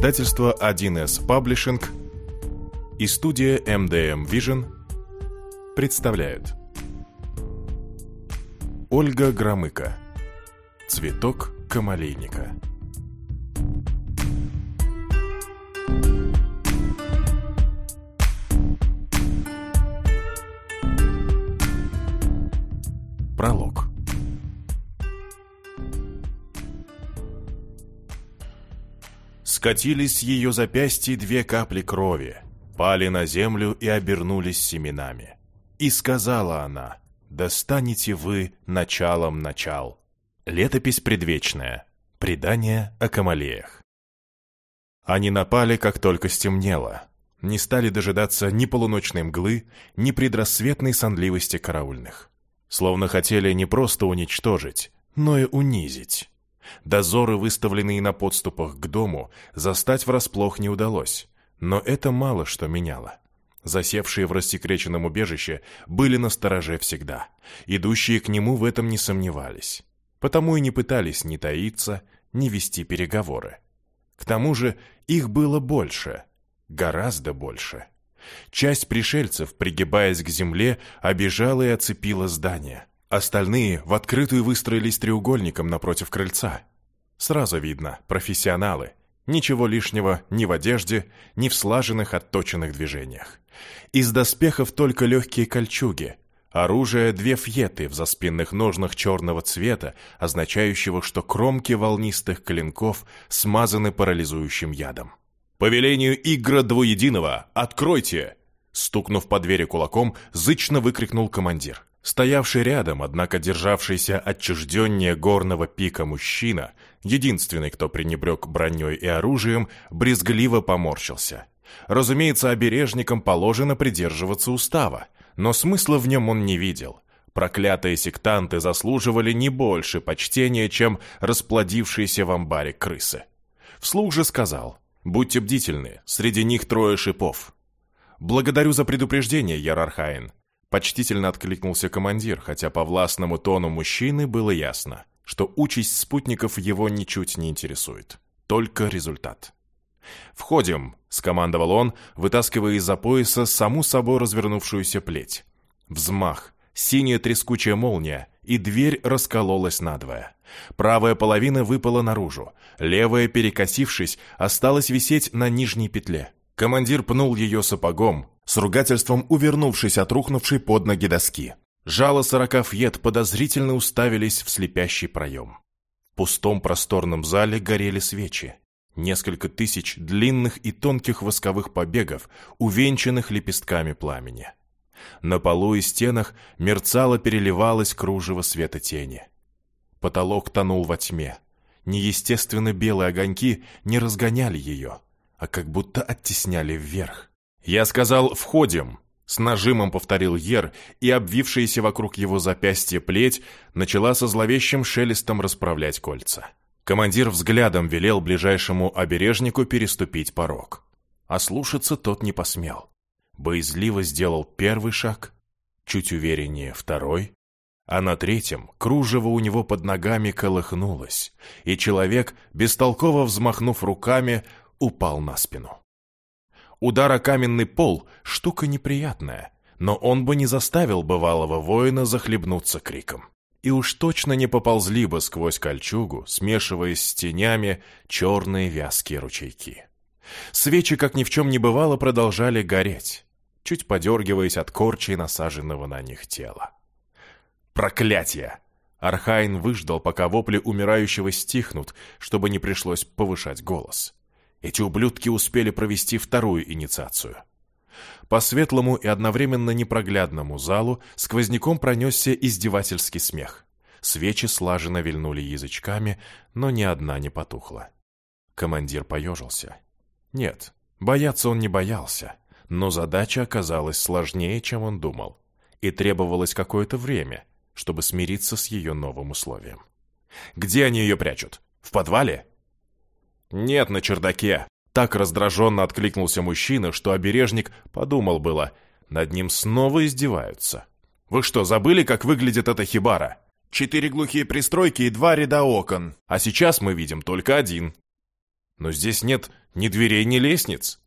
Издательство 1С Паблишинг и студия MDM Vision представляют. Ольга Громыко. Цветок камалейника Скатились с ее запястья две капли крови, пали на землю и обернулись семенами. И сказала она, «Достанете вы началом начал». Летопись предвечная. Предание о Камалеях. Они напали, как только стемнело. Не стали дожидаться ни полуночной мглы, ни предрассветной сонливости караульных. Словно хотели не просто уничтожить, но и унизить. Дозоры, выставленные на подступах к дому, застать врасплох не удалось. Но это мало что меняло. Засевшие в рассекреченном убежище были на стороже всегда. Идущие к нему в этом не сомневались. Потому и не пытались ни таиться, ни вести переговоры. К тому же их было больше, гораздо больше. Часть пришельцев, пригибаясь к земле, обижала и оцепила здание. Остальные в открытую выстроились треугольником напротив крыльца. Сразу видно, профессионалы. Ничего лишнего ни в одежде, ни в слаженных отточенных движениях. Из доспехов только легкие кольчуги. Оружие — две фьеты в заспинных ножнах черного цвета, означающего, что кромки волнистых клинков смазаны парализующим ядом. «По велению Игра Двуединого, откройте!» Стукнув по двери кулаком, зычно выкрикнул командир. Стоявший рядом, однако державшийся отчужденнее горного пика мужчина, единственный, кто пренебрег броней и оружием, брезгливо поморщился. Разумеется, обережникам положено придерживаться устава, но смысла в нем он не видел. Проклятые сектанты заслуживали не больше почтения, чем расплодившиеся в амбаре крысы. Вслух же сказал, «Будьте бдительны, среди них трое шипов». «Благодарю за предупреждение, Ярархаин», Почтительно откликнулся командир, хотя по властному тону мужчины было ясно, что участь спутников его ничуть не интересует. Только результат. «Входим», — скомандовал он, вытаскивая из-за пояса саму собой развернувшуюся плеть. Взмах, синяя трескучая молния, и дверь раскололась надвое. Правая половина выпала наружу, левая, перекосившись, осталась висеть на нижней петле. Командир пнул ее сапогом, с ругательством увернувшись от рухнувшей под ноги доски. Жало сорока фьет подозрительно уставились в слепящий проем. В пустом просторном зале горели свечи. Несколько тысяч длинных и тонких восковых побегов, увенчанных лепестками пламени. На полу и стенах мерцало переливалось кружево света тени. Потолок тонул во тьме. Неестественно белые огоньки не разгоняли ее, а как будто оттесняли вверх. «Я сказал, входим!» С нажимом повторил Ер, и обвившаяся вокруг его запястья плеть начала со зловещим шелестом расправлять кольца. Командир взглядом велел ближайшему обережнику переступить порог. А слушаться тот не посмел. Боязливо сделал первый шаг, чуть увереннее второй, а на третьем кружево у него под ногами колыхнулось, и человек, бестолково взмахнув руками, упал на спину. Удар о каменный пол – штука неприятная, но он бы не заставил бывалого воина захлебнуться криком. И уж точно не поползли бы сквозь кольчугу, смешиваясь с тенями, черные вязкие ручейки. Свечи, как ни в чем не бывало, продолжали гореть, чуть подергиваясь от корчей насаженного на них тела. «Проклятие!» Архайн выждал, пока вопли умирающего стихнут, чтобы не пришлось повышать голос. Эти ублюдки успели провести вторую инициацию. По светлому и одновременно непроглядному залу сквозняком пронесся издевательский смех. Свечи слаженно вильнули язычками, но ни одна не потухла. Командир поежился. Нет, бояться он не боялся, но задача оказалась сложнее, чем он думал, и требовалось какое-то время, чтобы смириться с ее новым условием. «Где они ее прячут? В подвале?» «Нет, на чердаке». Так раздраженно откликнулся мужчина, что обережник подумал было, над ним снова издеваются. «Вы что, забыли, как выглядит эта хибара? Четыре глухие пристройки и два ряда окон, а сейчас мы видим только один». Но здесь нет ни дверей, ни лестниц.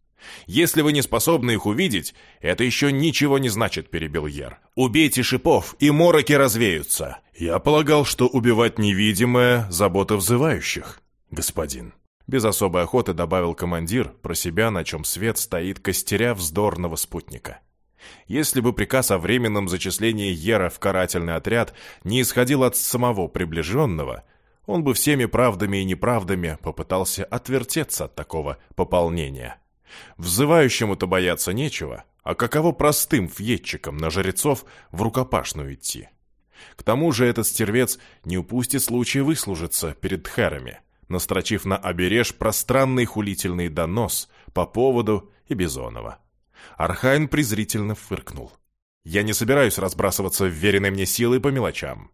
Если вы не способны их увидеть, это еще ничего не значит, перебил Ер. Убейте шипов, и мороки развеются. Я полагал, что убивать невидимое — забота взывающих, господин. Без особой охоты добавил командир про себя, на чем свет стоит, костеря вздорного спутника. Если бы приказ о временном зачислении Ера в карательный отряд не исходил от самого приближенного, он бы всеми правдами и неправдами попытался отвертеться от такого пополнения. Взывающему-то бояться нечего, а каково простым фьетчикам на жрецов в рукопашную идти? К тому же этот стервец не упустит случая выслужиться перед тхерами, настрочив на обереж пространный хулительный донос по поводу и без оного. Архайн презрительно фыркнул. «Я не собираюсь разбрасываться вверенной мне силой по мелочам.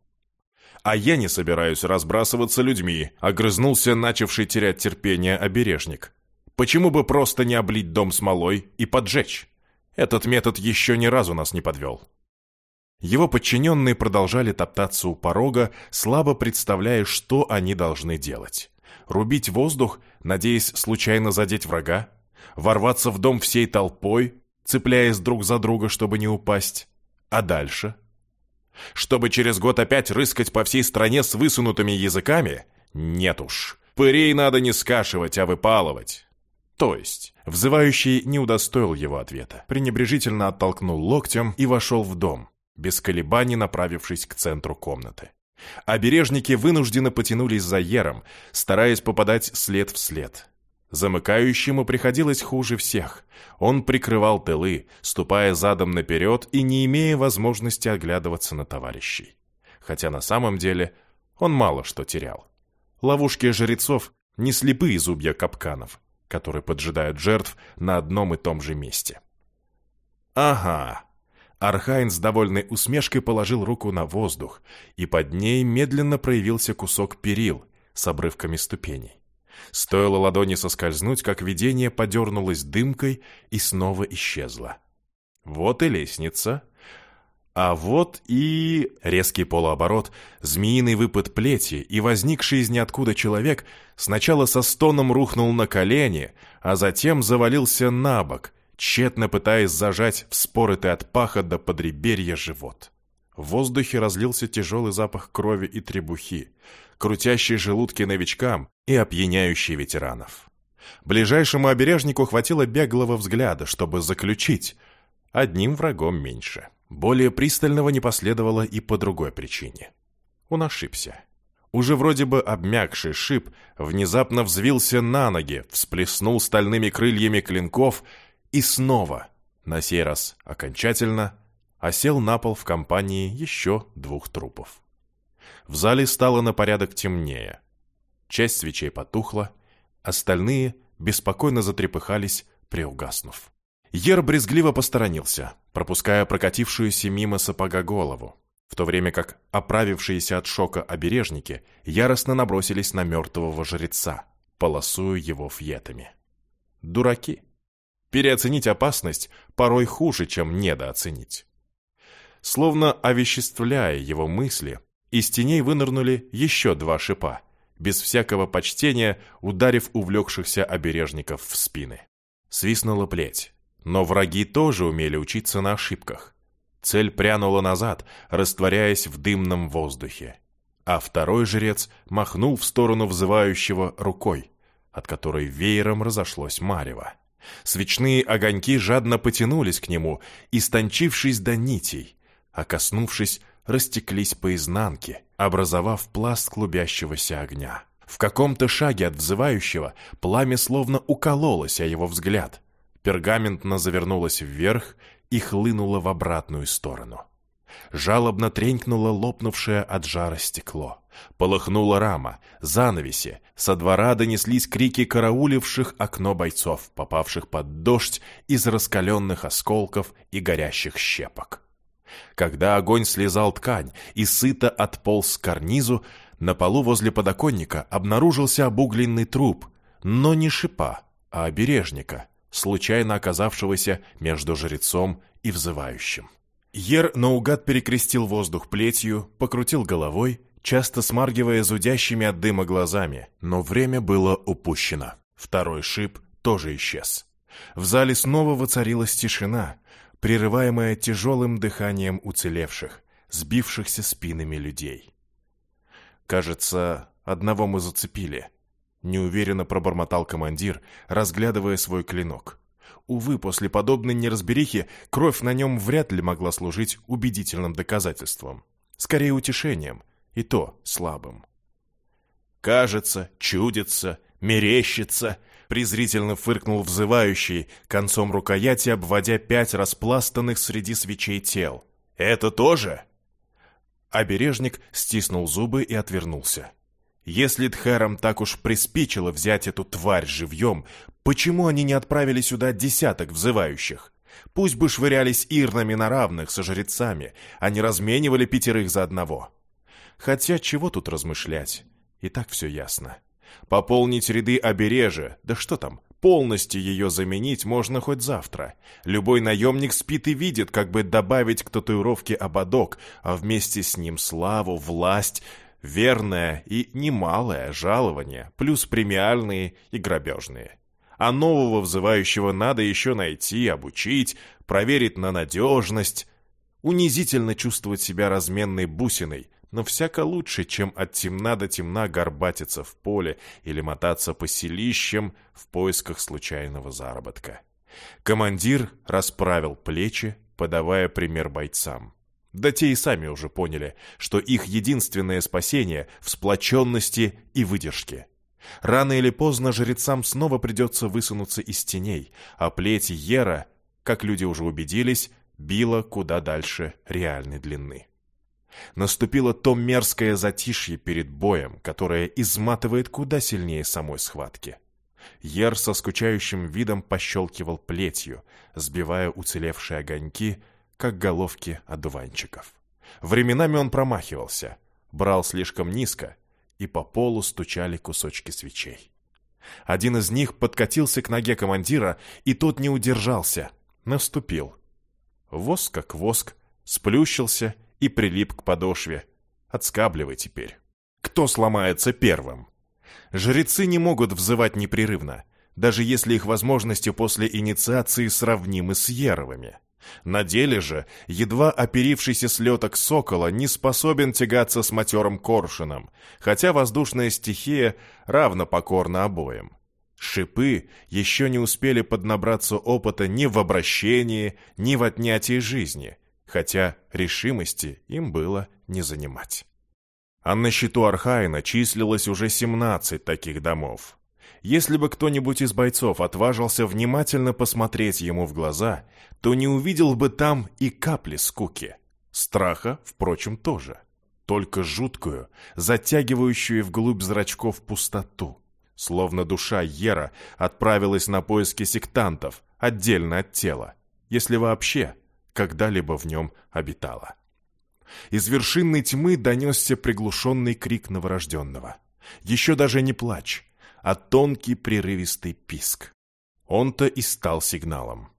«А я не собираюсь разбрасываться людьми», — огрызнулся начавший терять терпение обережник. «Почему бы просто не облить дом смолой и поджечь? Этот метод еще ни разу нас не подвел». Его подчиненные продолжали топтаться у порога, слабо представляя, что они должны делать. Рубить воздух, надеясь случайно задеть врага? Ворваться в дом всей толпой, цепляясь друг за друга, чтобы не упасть? А дальше? Чтобы через год опять рыскать по всей стране с высунутыми языками? Нет уж. Пырей надо не скашивать, а выпалывать. То есть, взывающий не удостоил его ответа, пренебрежительно оттолкнул локтем и вошел в дом, без колебаний направившись к центру комнаты. Обережники вынужденно потянулись за Ером, стараясь попадать след в след. Замыкающему приходилось хуже всех. Он прикрывал тылы, ступая задом наперед и не имея возможности оглядываться на товарищей. Хотя на самом деле он мало что терял. Ловушки жрецов не слепые зубья капканов, которые поджидают жертв на одном и том же месте. «Ага». Архайн с довольной усмешкой положил руку на воздух, и под ней медленно проявился кусок перил с обрывками ступеней. Стоило ладони соскользнуть, как видение подернулось дымкой и снова исчезло. Вот и лестница. А вот и... Резкий полуоборот, змеиный выпад плети, и возникший из ниоткуда человек сначала со стоном рухнул на колени, а затем завалился на бок, тщетно пытаясь зажать вспоротый от паха до подреберья живот. В воздухе разлился тяжелый запах крови и требухи, крутящий желудки новичкам и опьяняющий ветеранов. Ближайшему обережнику хватило беглого взгляда, чтобы заключить одним врагом меньше. Более пристального не последовало и по другой причине. Он ошибся. Уже вроде бы обмякший шип внезапно взвился на ноги, всплеснул стальными крыльями клинков и снова, на сей раз окончательно, осел на пол в компании еще двух трупов. В зале стало на порядок темнее. Часть свечей потухла, остальные беспокойно затрепыхались, приугаснув. Ер брезгливо посторонился, пропуская прокатившуюся мимо сапога голову, в то время как оправившиеся от шока обережники яростно набросились на мертвого жреца, полосуя его фьетами. Дураки. Переоценить опасность порой хуже, чем недооценить. Словно овеществляя его мысли, из теней вынырнули еще два шипа, без всякого почтения ударив увлекшихся обережников в спины. Свистнула плеть, но враги тоже умели учиться на ошибках. Цель прянула назад, растворяясь в дымном воздухе. А второй жрец махнул в сторону взывающего рукой, от которой веером разошлось марево. Свечные огоньки жадно потянулись к нему, истончившись до нитей, а коснувшись растеклись по изнанке, образовав пласт клубящегося огня. В каком-то шаге от взывающего пламя словно укололось о его взгляд. Пергаментно завернулось вверх и хлынуло в обратную сторону. Жалобно тренькнуло лопнувшее от жара стекло. Полыхнула рама, занавеси, со двора донеслись крики карауливших окно бойцов, попавших под дождь из раскаленных осколков и горящих щепок. Когда огонь слезал ткань и сыто отполз к карнизу, на полу возле подоконника обнаружился обугленный труп, но не шипа, а обережника, случайно оказавшегося между жрецом и взывающим. Ер наугад перекрестил воздух плетью, покрутил головой, часто смаргивая зудящими от дыма глазами, но время было упущено. Второй шип тоже исчез. В зале снова воцарилась тишина, прерываемая тяжелым дыханием уцелевших, сбившихся спинами людей. Кажется, одного мы зацепили. Неуверенно пробормотал командир, разглядывая свой клинок. Увы, после подобной неразберихи кровь на нем вряд ли могла служить убедительным доказательством. Скорее утешением, и то слабым. «Кажется, чудится, мерещится», — презрительно фыркнул взывающий, концом рукояти обводя пять распластанных среди свечей тел. «Это тоже?» Обережник стиснул зубы и отвернулся. Если Тхерам так уж приспичило взять эту тварь живьем, почему они не отправили сюда десяток взывающих? Пусть бы швырялись ирнами на равных со жрецами, а не разменивали пятерых за одного. Хотя чего тут размышлять? И так все ясно. Пополнить ряды обережья, да что там, полностью ее заменить можно хоть завтра. Любой наемник спит и видит, как бы добавить к татуировке ободок, а вместе с ним славу, власть, верное и немалое жалование, плюс премиальные и грабежные. А нового взывающего надо еще найти, обучить, проверить на надежность. Унизительно чувствовать себя разменной бусиной, но всяко лучше, чем от темна до темна горбатиться в поле или мотаться по селищам в поисках случайного заработка. Командир расправил плечи, подавая пример бойцам. Да те и сами уже поняли, что их единственное спасение в сплоченности и выдержке. Рано или поздно жрецам снова придется высунуться из теней, а плеть Ера, как люди уже убедились, била куда дальше реальной длины. Наступило то мерзкое затишье перед боем, которое изматывает куда сильнее самой схватки. Ер со скучающим видом пощелкивал плетью, сбивая уцелевшие огоньки, как головки одуванчиков. Временами он промахивался, брал слишком низко, и по полу стучали кусочки свечей. Один из них подкатился к ноге командира, и тот не удержался, наступил. Воск как воск, сплющился и прилип к подошве. Отскабливай теперь. Кто сломается первым? Жрецы не могут взывать непрерывно, даже если их возможности после инициации сравнимы с Еровыми. На деле же, едва оперившийся слеток сокола не способен тягаться с матерым коршуном, хотя воздушная стихия равно покорна обоим. Шипы еще не успели поднабраться опыта ни в обращении, ни в отнятии жизни, хотя решимости им было не занимать. А на счету Архаина числилось уже 17 таких домов. Если бы кто-нибудь из бойцов отважился внимательно посмотреть ему в глаза, то не увидел бы там и капли скуки. Страха, впрочем, тоже. Только жуткую, затягивающую вглубь зрачков пустоту. Словно душа Ера отправилась на поиски сектантов, отдельно от тела, если вообще когда-либо в нем обитала. Из вершинной тьмы донесся приглушенный крик новорожденного. Еще даже не плач, а тонкий прерывистый писк. Он-то и стал сигналом.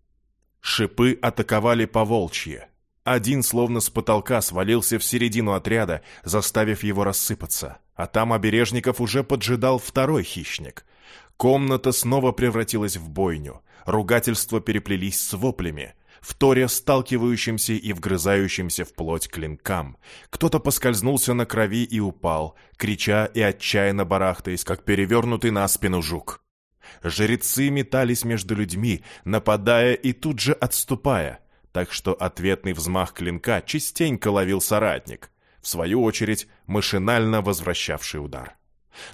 Шипы атаковали по волчье. Один словно с потолка свалился в середину отряда, заставив его рассыпаться. А там обережников уже поджидал второй хищник. Комната снова превратилась в бойню. Ругательства переплелись с воплями вторя сталкивающимся и вгрызающимся в плоть клинкам. Кто-то поскользнулся на крови и упал, крича и отчаянно барахтаясь, как перевернутый на спину жук. Жрецы метались между людьми, нападая и тут же отступая, так что ответный взмах клинка частенько ловил соратник, в свою очередь машинально возвращавший удар.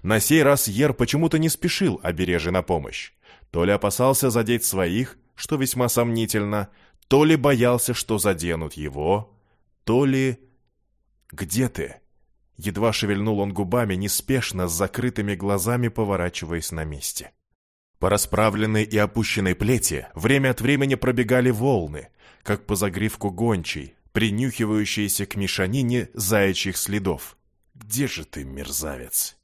На сей раз Ер почему-то не спешил обережи на помощь. То ли опасался задеть своих, что весьма сомнительно, то ли боялся, что заденут его, то ли... «Где ты?» Едва шевельнул он губами, неспешно, с закрытыми глазами поворачиваясь на месте. По расправленной и опущенной плети время от времени пробегали волны, как по загривку гончей, принюхивающиеся к мешанине заячьих следов. «Где же ты, мерзавец?»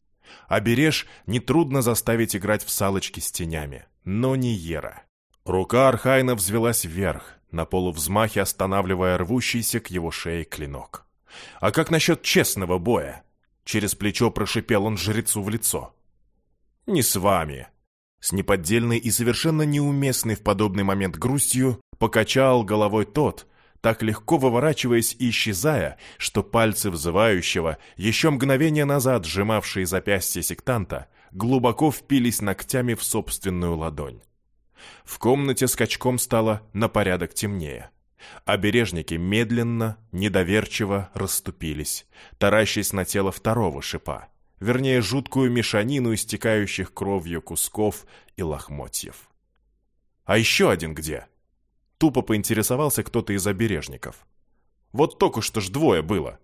Обереж нетрудно заставить играть в салочки с тенями, но не Ера. Рука Архайна взвелась вверх, на полувзмахе останавливая рвущийся к его шее клинок. «А как насчет честного боя?» Через плечо прошипел он жрецу в лицо. «Не с вами!» С неподдельной и совершенно неуместной в подобный момент грустью покачал головой тот, так легко выворачиваясь и исчезая, что пальцы взывающего, еще мгновение назад сжимавшие запястье сектанта, глубоко впились ногтями в собственную ладонь. В комнате скачком стало на порядок темнее. Обережники медленно, недоверчиво расступились, таращась на тело второго шипа, вернее, жуткую мешанину истекающих кровью кусков и лохмотьев. «А еще один где?» Тупо поинтересовался кто-то из обережников. «Вот только что ж двое было».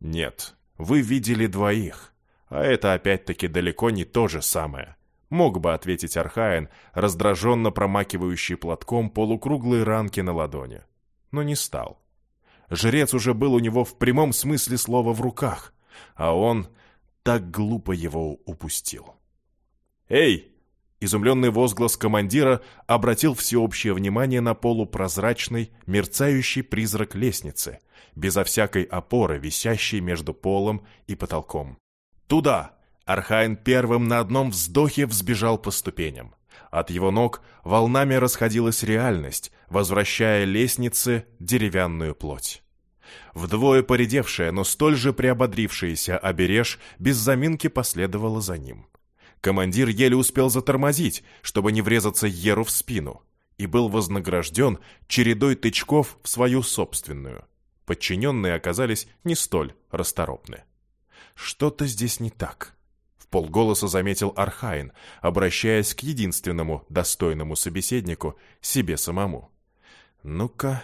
«Нет, вы видели двоих, а это опять-таки далеко не то же самое. Мог бы ответить Архаин, раздраженно промакивающий платком полукруглые ранки на ладони. Но не стал. Жрец уже был у него в прямом смысле слова в руках, а он так глупо его упустил. «Эй!» Изумленный возглас командира обратил всеобщее внимание на полупрозрачный, мерцающий призрак лестницы, безо всякой опоры, висящий между полом и потолком. «Туда!» Архайн первым на одном вздохе взбежал по ступеням. От его ног волнами расходилась реальность, возвращая лестнице деревянную плоть. Вдвое поредевшая, но столь же приободрившаяся обереж без заминки последовала за ним. Командир еле успел затормозить, чтобы не врезаться Еру в спину, и был вознагражден чередой тычков в свою собственную. Подчиненные оказались не столь расторопны. Что-то здесь не так полголоса заметил Архайн, обращаясь к единственному достойному собеседнику, себе самому. «Ну-ка...»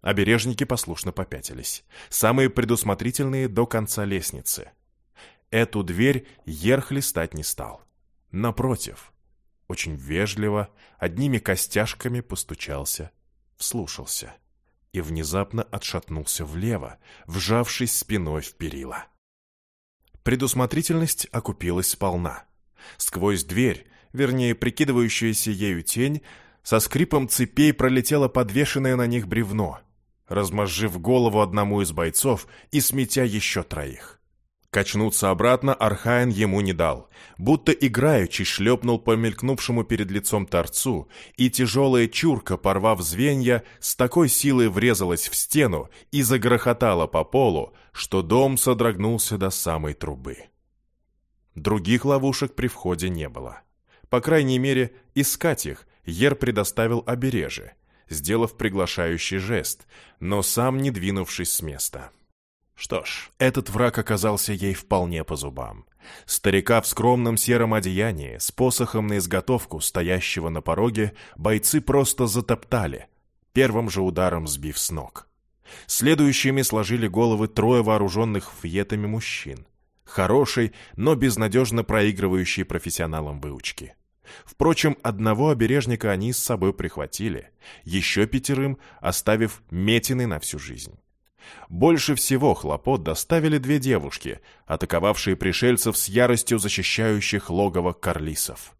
Обережники послушно попятились. Самые предусмотрительные до конца лестницы. Эту дверь Ерх листать не стал. Напротив, очень вежливо, одними костяшками постучался, вслушался и внезапно отшатнулся влево, вжавшись спиной в перила. Предусмотрительность окупилась сполна. Сквозь дверь, вернее, прикидывающуюся ею тень, со скрипом цепей пролетело подвешенное на них бревно, размозжив голову одному из бойцов и сметя еще троих. Качнуться обратно Архаин ему не дал, будто играючи шлепнул по мелькнувшему перед лицом торцу, и тяжелая чурка, порвав звенья, с такой силой врезалась в стену и загрохотала по полу, что дом содрогнулся до самой трубы. Других ловушек при входе не было. По крайней мере, искать их Ер предоставил обереже, сделав приглашающий жест, но сам не двинувшись с места. Что ж, этот враг оказался ей вполне по зубам. Старика в скромном сером одеянии, с посохом на изготовку, стоящего на пороге, бойцы просто затоптали, первым же ударом сбив с ног. Следующими сложили головы трое вооруженных фьетами мужчин. Хороший, но безнадежно проигрывающий профессионалам выучки. Впрочем, одного обережника они с собой прихватили, еще пятерым оставив метины на всю жизнь. Больше всего хлопот доставили две девушки, атаковавшие пришельцев с яростью защищающих логово карлисов.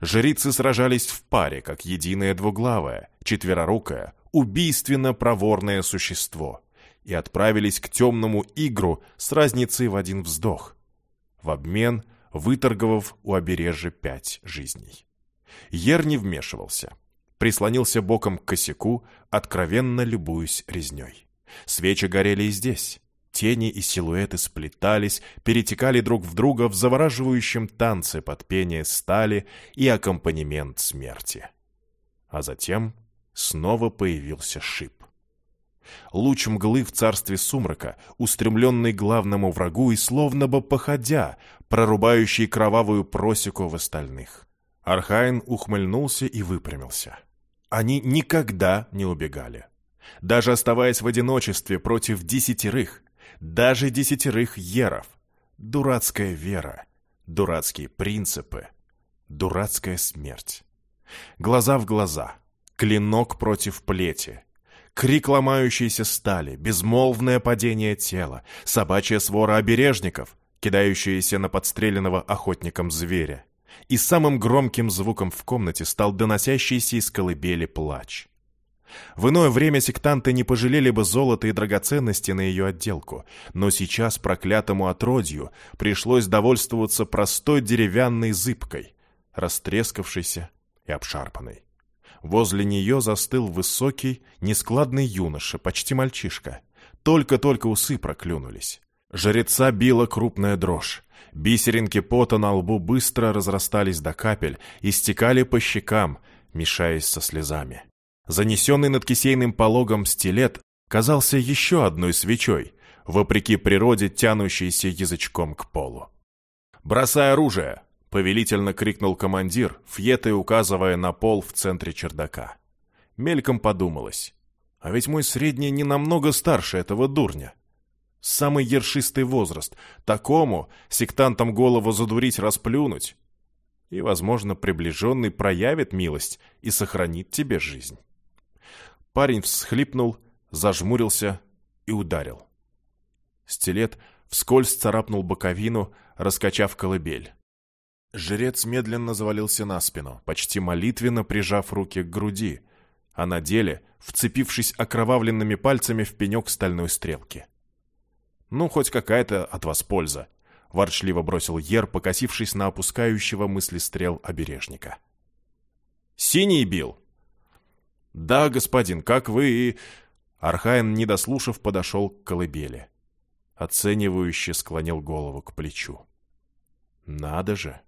Жрицы сражались в паре, как единое двуглавое, четверорукое, убийственно проворное существо, и отправились к темному игру с разницей в один вздох. В обмен выторговав у обережья пять жизней. Ер не вмешивался. Прислонился боком к косяку, откровенно любуясь резней. Свечи горели и здесь. Тени и силуэты сплетались, перетекали друг в друга в завораживающем танце под пение стали и аккомпанемент смерти. А затем снова появился шип. Луч мглы в царстве сумрака, устремленный главному врагу и словно бы походя, прорубающий кровавую просеку в остальных. Архайн ухмыльнулся и выпрямился. Они никогда не убегали даже оставаясь в одиночестве против десятерых, даже десятерых еров. Дурацкая вера, дурацкие принципы, дурацкая смерть. Глаза в глаза, клинок против плети, крик ломающейся стали, безмолвное падение тела, собачья свора обережников, кидающаяся на подстреленного охотником зверя. И самым громким звуком в комнате стал доносящийся из колыбели плач. В иное время сектанты не пожалели бы золота и драгоценности на ее отделку, но сейчас проклятому отродью пришлось довольствоваться простой деревянной зыбкой, растрескавшейся и обшарпанной. Возле нее застыл высокий, нескладный юноша, почти мальчишка. Только-только усы проклюнулись. Жреца била крупная дрожь. Бисеринки пота на лбу быстро разрастались до капель и стекали по щекам, мешаясь со слезами. Занесенный над кисейным пологом стилет казался еще одной свечой, вопреки природе тянущейся язычком к полу. «Бросай оружие!» — повелительно крикнул командир, фьетой указывая на пол в центре чердака. Мельком подумалось. А ведь мой средний не намного старше этого дурня. Самый ершистый возраст. Такому сектантам голову задурить, расплюнуть. И, возможно, приближенный проявит милость и сохранит тебе жизнь. Парень всхлипнул, зажмурился и ударил. Стилет вскользь царапнул боковину, раскачав колыбель. Жрец медленно завалился на спину, почти молитвенно прижав руки к груди, а на деле вцепившись окровавленными пальцами в пенек стальной стрелки. «Ну, хоть какая-то от вас польза», — ворчливо бросил Ер, покосившись на опускающего мысли стрел обережника. «Синий бил?» «Да, господин, как вы и...» Архаин, не дослушав, подошел к колыбели оценивающе склонил голову к плечу. «Надо же!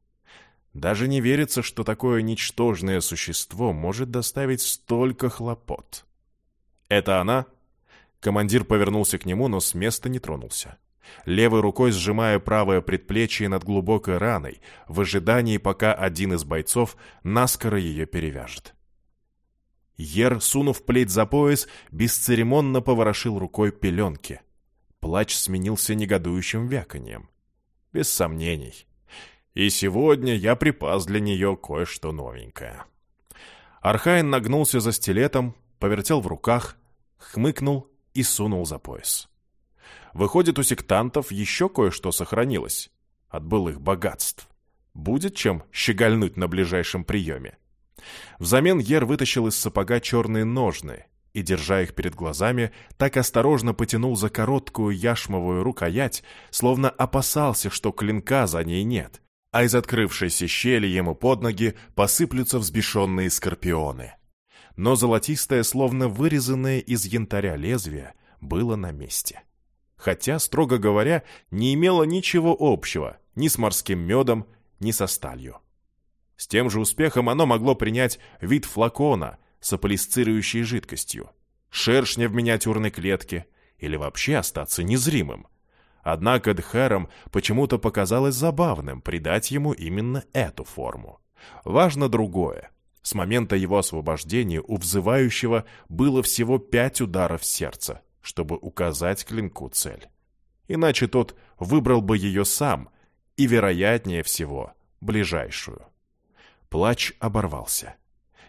Даже не верится, что такое ничтожное существо может доставить столько хлопот». «Это она?» Командир повернулся к нему, но с места не тронулся. Левой рукой сжимая правое предплечье над глубокой раной, в ожидании, пока один из бойцов наскоро ее перевяжет. Ер, сунув плеть за пояс, бесцеремонно поворошил рукой пеленки. Плач сменился негодующим вяканьем. Без сомнений. И сегодня я припас для нее кое-что новенькое. Архайн нагнулся за стилетом, повертел в руках, хмыкнул и сунул за пояс. Выходит, у сектантов еще кое-что сохранилось от былых богатств. Будет чем щегольнуть на ближайшем приеме. Взамен Ер вытащил из сапога черные ножны и, держа их перед глазами, так осторожно потянул за короткую яшмовую рукоять, словно опасался, что клинка за ней нет, а из открывшейся щели ему под ноги посыплются взбешенные скорпионы. Но золотистое, словно вырезанное из янтаря лезвие, было на месте. Хотя, строго говоря, не имело ничего общего ни с морским медом, ни со сталью. С тем же успехом оно могло принять вид флакона, с аполисцирующей жидкостью, шершня в миниатюрной клетке или вообще остаться незримым. Однако Дхерам почему-то показалось забавным придать ему именно эту форму. Важно другое. С момента его освобождения у взывающего было всего пять ударов сердца, чтобы указать клинку цель. Иначе тот выбрал бы ее сам и, вероятнее всего, ближайшую. Плач оборвался.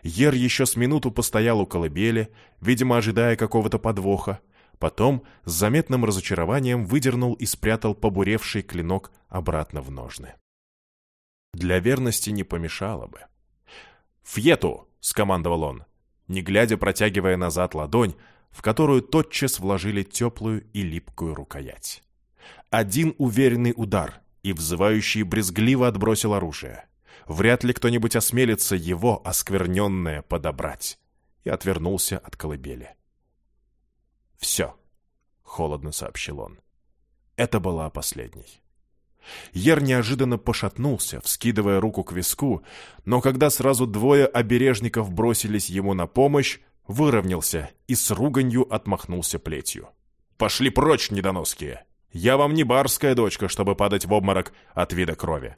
Ер еще с минуту постоял у колыбели, видимо, ожидая какого-то подвоха. Потом с заметным разочарованием выдернул и спрятал побуревший клинок обратно в ножны. Для верности не помешало бы. «Фьету!» — скомандовал он, не глядя протягивая назад ладонь, в которую тотчас вложили теплую и липкую рукоять. Один уверенный удар, и взывающий брезгливо отбросил оружие вряд ли кто-нибудь осмелится его оскверненное подобрать. И отвернулся от колыбели. «Все», — холодно сообщил он. Это была последней. Ер неожиданно пошатнулся, вскидывая руку к виску, но когда сразу двое обережников бросились ему на помощь, выровнялся и с руганью отмахнулся плетью. «Пошли прочь, недоноские! Я вам не барская дочка, чтобы падать в обморок от вида крови.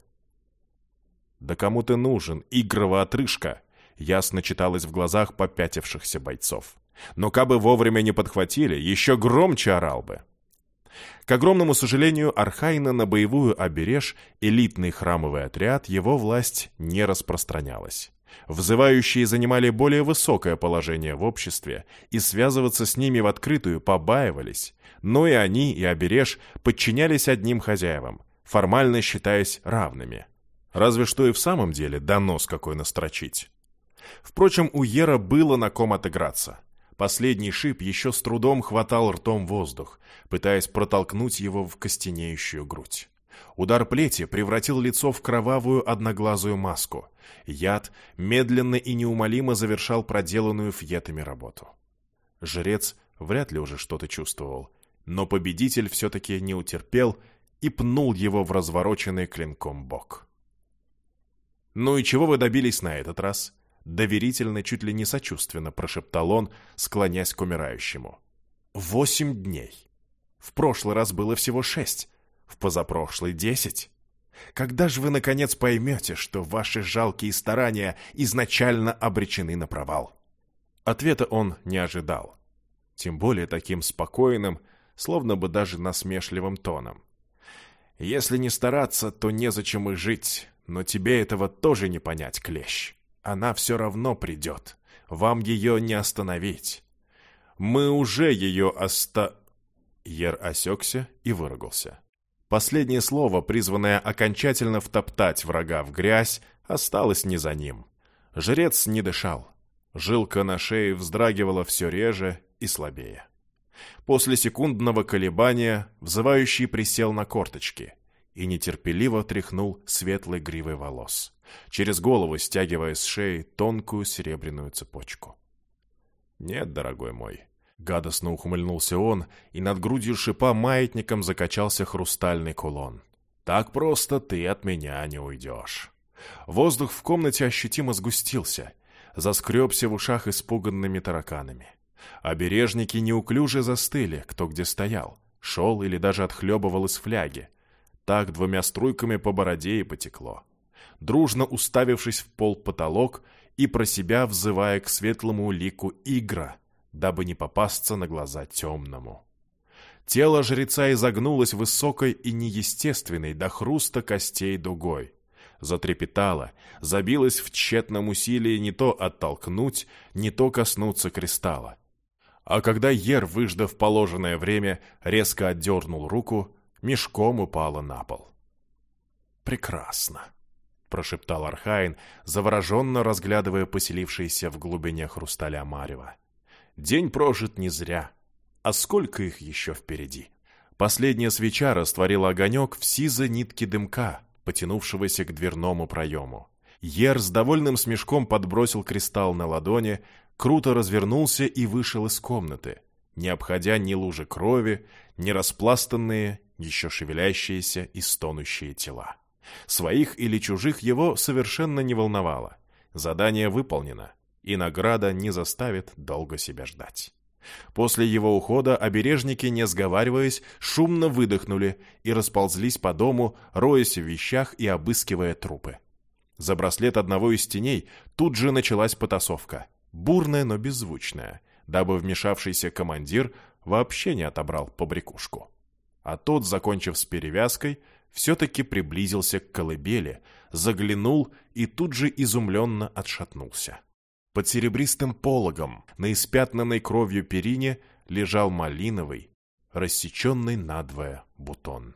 «Да кому ты нужен, игрова отрыжка?» Ясно читалось в глазах попятившихся бойцов. Но кабы вовремя не подхватили, еще громче орал бы. К огромному сожалению, Архайна на боевую обереж, элитный храмовый отряд, его власть не распространялась. Взывающие занимали более высокое положение в обществе, и связываться с ними в открытую побаивались. Но и они, и обереж подчинялись одним хозяевам, формально считаясь равными. Разве что и в самом деле донос какой настрочить. Впрочем, у Ера было на ком отыграться. Последний шип еще с трудом хватал ртом воздух, пытаясь протолкнуть его в костенеющую грудь. Удар плети превратил лицо в кровавую одноглазую маску. Яд медленно и неумолимо завершал проделанную фьетами работу. Жрец вряд ли уже что-то чувствовал, но победитель все-таки не утерпел и пнул его в развороченный клинком бок. «Ну и чего вы добились на этот раз?» Доверительно, чуть ли не сочувственно прошептал он, склонясь к умирающему. «Восемь дней. В прошлый раз было всего шесть, в позапрошлый десять. Когда же вы, наконец, поймете, что ваши жалкие старания изначально обречены на провал?» Ответа он не ожидал. Тем более таким спокойным, словно бы даже насмешливым тоном. «Если не стараться, то незачем и жить, но тебе этого тоже не понять, клещ. Она все равно придет. Вам ее не остановить. Мы уже ее оста...» Ер осекся и выругался. Последнее слово, призванное окончательно втоптать врага в грязь, осталось не за ним. Жрец не дышал. Жилка на шее вздрагивала все реже и слабее. После секундного колебания взывающий присел на корточки и нетерпеливо тряхнул светлой гривой волос, через голову стягивая с шеи тонкую серебряную цепочку. «Нет, дорогой мой», — гадостно ухмыльнулся он, и над грудью шипа маятником закачался хрустальный кулон. «Так просто ты от меня не уйдешь». Воздух в комнате ощутимо сгустился, заскребся в ушах испуганными тараканами. Обережники неуклюже застыли, кто где стоял, шел или даже отхлебывал из фляги. Так двумя струйками по бороде и потекло. Дружно уставившись в пол потолок и про себя взывая к светлому лику игра, дабы не попасться на глаза темному. Тело жреца изогнулось высокой и неестественной до хруста костей дугой. Затрепетало, забилось в тщетном усилии не то оттолкнуть, не то коснуться кристалла. А когда Ер, выждав положенное время, резко отдернул руку, мешком упало на пол. «Прекрасно», — прошептал Архайн, завороженно разглядывая поселившееся в глубине хрусталя марево. «День прожит не зря. А сколько их еще впереди?» Последняя свеча растворила огонек в сизо нитке дымка, потянувшегося к дверному проему. Ер с довольным смешком подбросил кристалл на ладони, круто развернулся и вышел из комнаты, не обходя ни лужи крови, ни распластанные, еще шевелящиеся и стонущие тела. Своих или чужих его совершенно не волновало. Задание выполнено, и награда не заставит долго себя ждать. После его ухода обережники, не сговариваясь, шумно выдохнули и расползлись по дому, роясь в вещах и обыскивая трупы. За браслет одного из теней тут же началась потасовка — бурная, но беззвучная, дабы вмешавшийся командир вообще не отобрал побрякушку. А тот, закончив с перевязкой, все-таки приблизился к колыбели, заглянул и тут же изумленно отшатнулся. Под серебристым пологом на испятнанной кровью перине лежал малиновый, рассеченный надвое бутон.